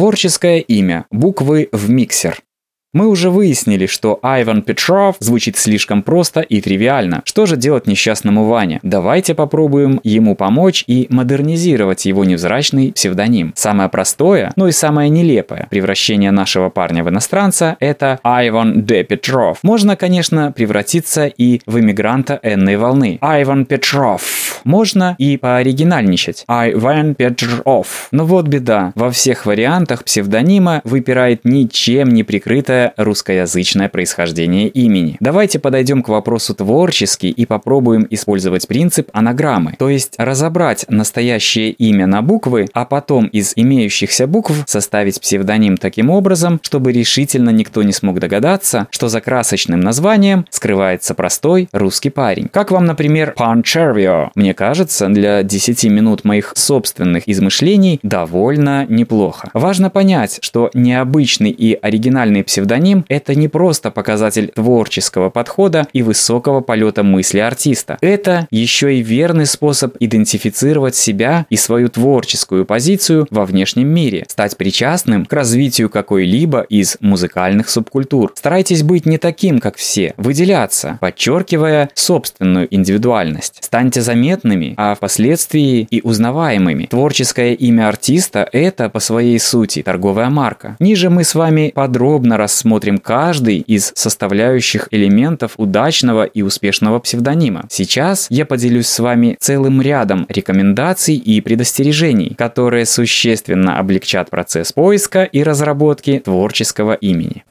Творческое имя. Буквы в миксер. Мы уже выяснили, что Айван Петров звучит слишком просто и тривиально. Что же делать несчастному Ване? Давайте попробуем ему помочь и модернизировать его невзрачный псевдоним. Самое простое, но и самое нелепое превращение нашего парня в иностранца – это Айван Де Петров. Можно, конечно, превратиться и в иммигранта энной волны. Айван Петров. Можно и пооригинальничать. Айван Петров. Но вот беда. Во всех вариантах псевдонима выпирает ничем не учитывая русскоязычное происхождение имени. Давайте подойдем к вопросу творчески и попробуем использовать принцип анаграммы, то есть разобрать настоящее имя на буквы, а потом из имеющихся букв составить псевдоним таким образом, чтобы решительно никто не смог догадаться, что за красочным названием скрывается простой русский парень. Как вам, например, Panchervio? Мне кажется, для 10 минут моих собственных измышлений довольно неплохо. Важно понять, что необычный и оригинальный псевдоним это не просто показатель творческого подхода и высокого полета мысли артиста. Это еще и верный способ идентифицировать себя и свою творческую позицию во внешнем мире, стать причастным к развитию какой-либо из музыкальных субкультур. Старайтесь быть не таким, как все, выделяться, подчеркивая собственную индивидуальность. Станьте заметными, а впоследствии и узнаваемыми. Творческое имя артиста – это по своей сути торговая марка. Ниже мы с вами подробно рассмотрим каждый из составляющих элементов удачного и успешного псевдонима. Сейчас я поделюсь с вами целым рядом рекомендаций и предостережений, которые существенно облегчат процесс поиска и разработки творческого имени.